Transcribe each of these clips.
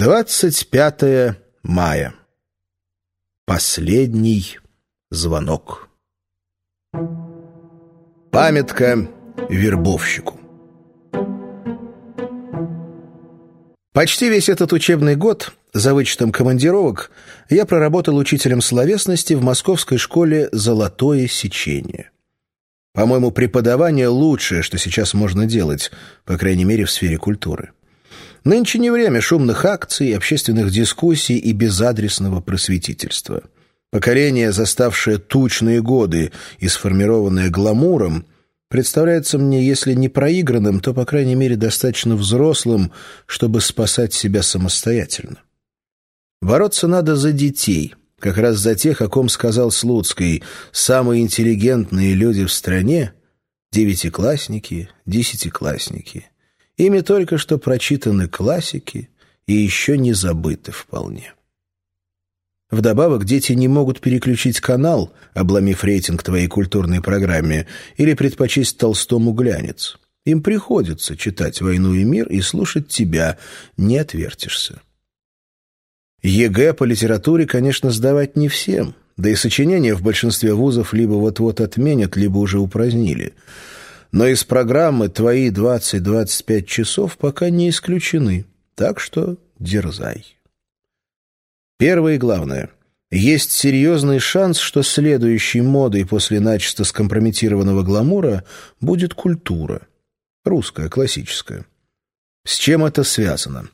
25 мая. Последний звонок. Памятка вербовщику. Почти весь этот учебный год, за вычетом командировок, я проработал учителем словесности в московской школе «Золотое сечение». По-моему, преподавание лучшее, что сейчас можно делать, по крайней мере, в сфере культуры. Нынче не время шумных акций, общественных дискуссий и безадресного просветительства. Поколение, заставшее тучные годы и сформированное гламуром, представляется мне, если не проигранным, то, по крайней мере, достаточно взрослым, чтобы спасать себя самостоятельно. Бороться надо за детей, как раз за тех, о ком сказал Слуцкий, самые интеллигентные люди в стране — девятиклассники, десятиклассники — Ими только что прочитаны классики и еще не забыты вполне. Вдобавок, дети не могут переключить канал, обломив рейтинг твоей культурной программе, или предпочесть Толстому глянец. Им приходится читать «Войну и мир» и слушать тебя, не отвертишься. ЕГЭ по литературе, конечно, сдавать не всем, да и сочинения в большинстве вузов либо вот-вот отменят, либо уже упразднили – но из программы твои 20-25 часов пока не исключены, так что дерзай. Первое и главное. Есть серьезный шанс, что следующей модой после начисто скомпрометированного гламура будет культура. Русская, классическая. С чем это связано?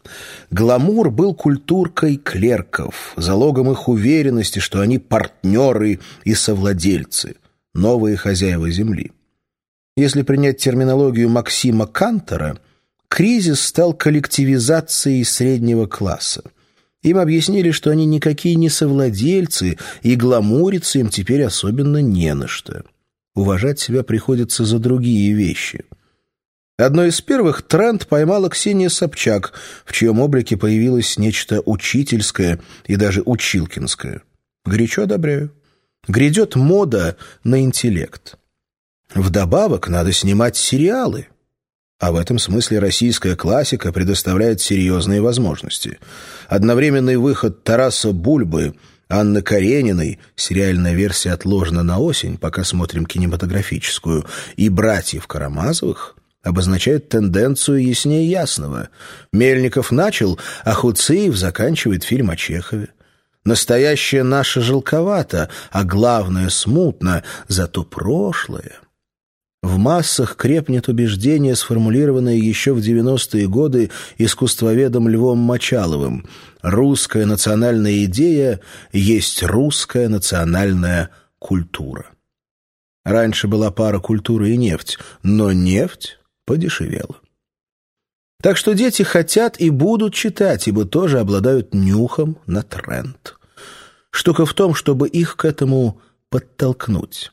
Гламур был культуркой клерков, залогом их уверенности, что они партнеры и совладельцы, новые хозяева земли. Если принять терминологию Максима Кантора, кризис стал коллективизацией среднего класса. Им объяснили, что они никакие не совладельцы, и гламуриться им теперь особенно не на что. Уважать себя приходится за другие вещи. Одной из первых тренд поймала Ксения Собчак, в чьем облике появилось нечто учительское и даже училкинское. Горячо одобряю. Грядет мода на интеллект. Вдобавок надо снимать сериалы. А в этом смысле российская классика предоставляет серьезные возможности. Одновременный выход Тараса Бульбы, Анны Карениной, сериальная версия отложена на осень, пока смотрим кинематографическую, и братьев Карамазовых обозначает тенденцию яснее ясного. Мельников начал, а Хуциев заканчивает фильм о Чехове. Настоящее наше желковато, а главное смутно, зато прошлое — в массах крепнет убеждение, сформулированное еще в 90-е годы искусствоведом Львом Мочаловым. Русская национальная идея есть русская национальная культура. Раньше была пара культуры и нефть, но нефть подешевела. Так что дети хотят и будут читать, ибо тоже обладают нюхом на тренд. Штука в том, чтобы их к этому подтолкнуть.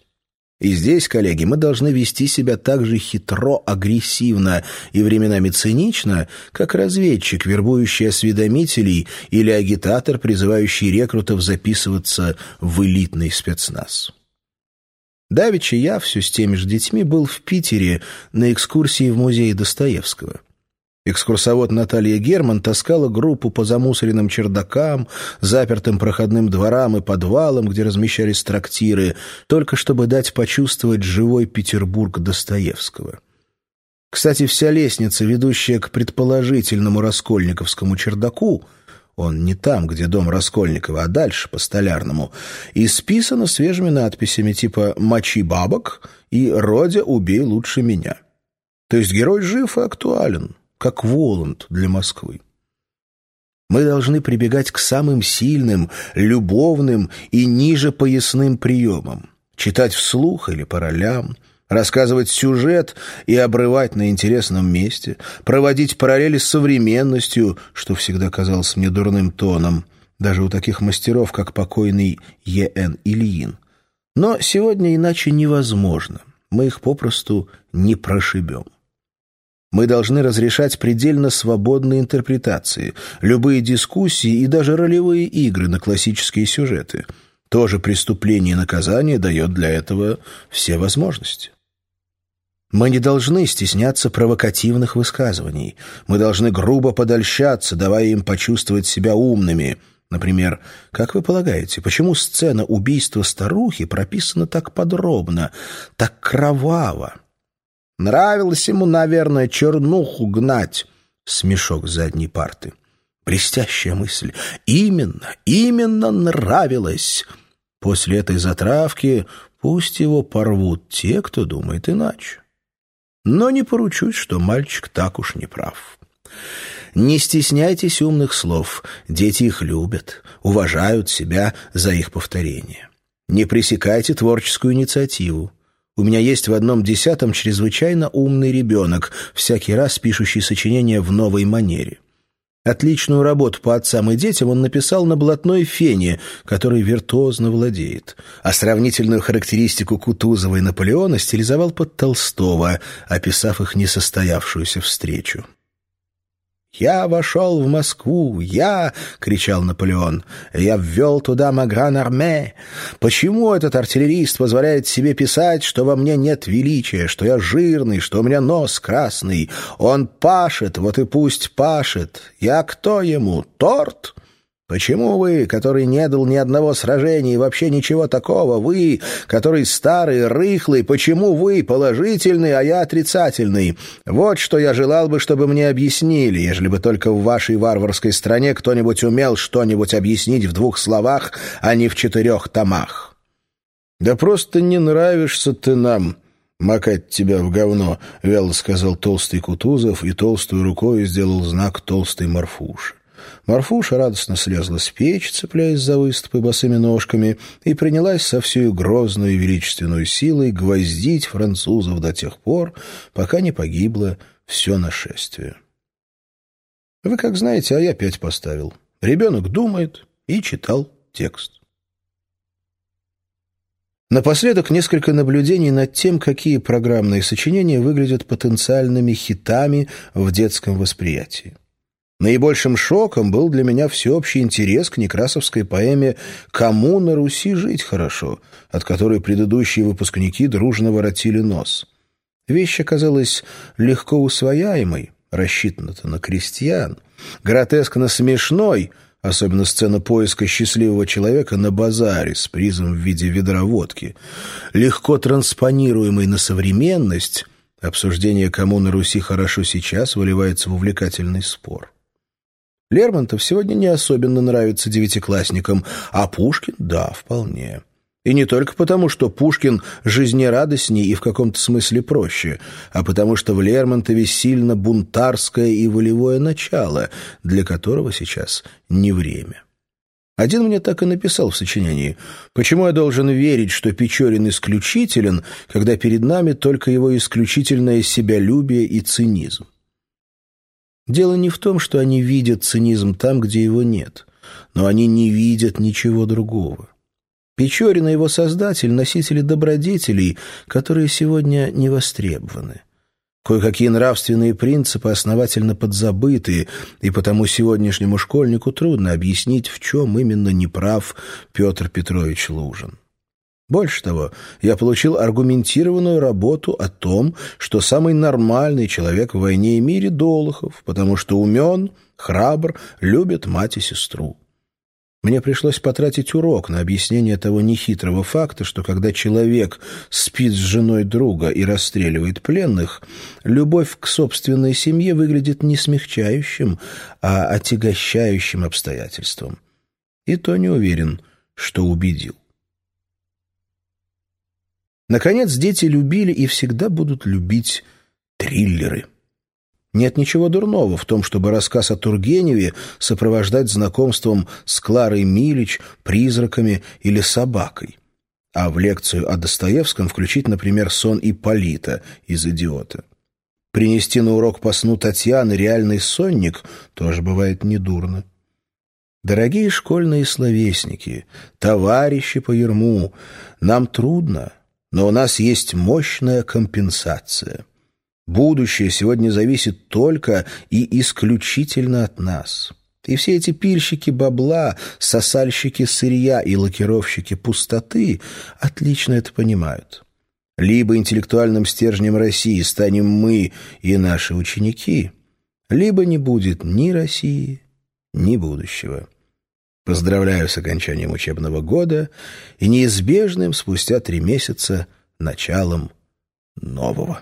И здесь, коллеги, мы должны вести себя так же хитро, агрессивно и временами цинично, как разведчик, вербующий осведомителей, или агитатор, призывающий рекрутов записываться в элитный спецназ. Давича я все с теми же детьми был в Питере на экскурсии в музей Достоевского. Экскурсовод Наталья Герман таскала группу по замусоренным чердакам, запертым проходным дворам и подвалам, где размещались трактиры, только чтобы дать почувствовать живой Петербург Достоевского. Кстати, вся лестница, ведущая к предположительному Раскольниковскому чердаку, он не там, где дом Раскольникова, а дальше, по Столярному, исписана свежими надписями типа «Мочи бабок» и «Родя, убей лучше меня». То есть герой жив и актуален как Воланд для Москвы. Мы должны прибегать к самым сильным, любовным и ниже поясным приемам. Читать вслух или по ролям, рассказывать сюжет и обрывать на интересном месте, проводить параллели с современностью, что всегда казалось мне дурным тоном, даже у таких мастеров, как покойный Е.Н. Ильин. Но сегодня иначе невозможно. Мы их попросту не прошибем. Мы должны разрешать предельно свободные интерпретации, любые дискуссии и даже ролевые игры на классические сюжеты. Тоже преступление и наказание дает для этого все возможности. Мы не должны стесняться провокативных высказываний. Мы должны грубо подольщаться, давая им почувствовать себя умными. Например, как вы полагаете, почему сцена убийства старухи прописана так подробно, так кроваво? Нравилось ему, наверное, чернуху гнать. Смешок с задней парты. Блестящая мысль. Именно, именно нравилось. После этой затравки пусть его порвут те, кто думает иначе. Но не поручусь, что мальчик так уж не прав. Не стесняйтесь умных слов, дети их любят, уважают себя за их повторение. Не пресекайте творческую инициативу. У меня есть в одном десятом чрезвычайно умный ребенок, всякий раз пишущий сочинения в новой манере. Отличную работу по отцам и детям он написал на блатной фене, который виртуозно владеет. А сравнительную характеристику Кутузова и Наполеона стилизовал под Толстого, описав их несостоявшуюся встречу. «Я вошел в Москву! Я!» — кричал Наполеон. «Я ввел туда Магран-Арме! Почему этот артиллерист позволяет себе писать, что во мне нет величия, что я жирный, что у меня нос красный? Он пашет, вот и пусть пашет! Я кто ему? Торт?» Почему вы, который не дал ни одного сражения и вообще ничего такого, вы, который старый, рыхлый, почему вы положительный, а я отрицательный? Вот что я желал бы, чтобы мне объяснили, ежели бы только в вашей варварской стране кто-нибудь умел что-нибудь объяснить в двух словах, а не в четырех томах. Да просто не нравишься ты нам, макать тебя в говно, — вяло сказал толстый Кутузов и толстой рукой сделал знак толстой Марфуши. Марфуша радостно слезла с печи, цепляясь за выступы босыми ножками, и принялась со всей грозной и величественной силой гвоздить французов до тех пор, пока не погибло все нашествие. Вы как знаете, а я пять поставил. Ребенок думает и читал текст. Напоследок несколько наблюдений над тем, какие программные сочинения выглядят потенциальными хитами в детском восприятии. Наибольшим шоком был для меня всеобщий интерес к некрасовской поэме «Кому на Руси жить хорошо», от которой предыдущие выпускники дружно воротили нос. Вещь оказалась легко усвояемой, рассчитана-то на крестьян, гротескно смешной, особенно сцена поиска счастливого человека на базаре с призом в виде ведра водки, легко транспонируемой на современность, обсуждение «Кому на Руси хорошо сейчас» выливается в увлекательный спор. Лермонтов сегодня не особенно нравится девятиклассникам, а Пушкин — да, вполне. И не только потому, что Пушкин жизнерадостней и в каком-то смысле проще, а потому что в Лермонтове сильно бунтарское и волевое начало, для которого сейчас не время. Один мне так и написал в сочинении. «Почему я должен верить, что Печорин исключителен, когда перед нами только его исключительное себялюбие и цинизм?» Дело не в том, что они видят цинизм там, где его нет, но они не видят ничего другого. Печорин и его создатель — носители добродетелей, которые сегодня не востребованы. Кое-какие нравственные принципы основательно подзабыты, и потому сегодняшнему школьнику трудно объяснить, в чем именно неправ Петр Петрович Лужин. Больше того, я получил аргументированную работу о том, что самый нормальный человек в войне и мире — Долохов, потому что умен, храбр, любит мать и сестру. Мне пришлось потратить урок на объяснение того нехитрого факта, что когда человек спит с женой друга и расстреливает пленных, любовь к собственной семье выглядит не смягчающим, а отягощающим обстоятельством. И то не уверен, что убедил. Наконец, дети любили и всегда будут любить триллеры. Нет ничего дурного в том, чтобы рассказ о Тургеневе сопровождать знакомством с Кларой Милич, призраками или собакой. А в лекцию о Достоевском включить, например, сон Ипполита из «Идиота». Принести на урок по сну Татьяны реальный сонник тоже бывает недурно. Дорогие школьные словесники, товарищи по ерму, нам трудно, но у нас есть мощная компенсация. Будущее сегодня зависит только и исключительно от нас. И все эти пильщики бабла, сосальщики сырья и лакировщики пустоты отлично это понимают. Либо интеллектуальным стержнем России станем мы и наши ученики, либо не будет ни России, ни будущего. Поздравляю с окончанием учебного года и неизбежным спустя три месяца началом нового.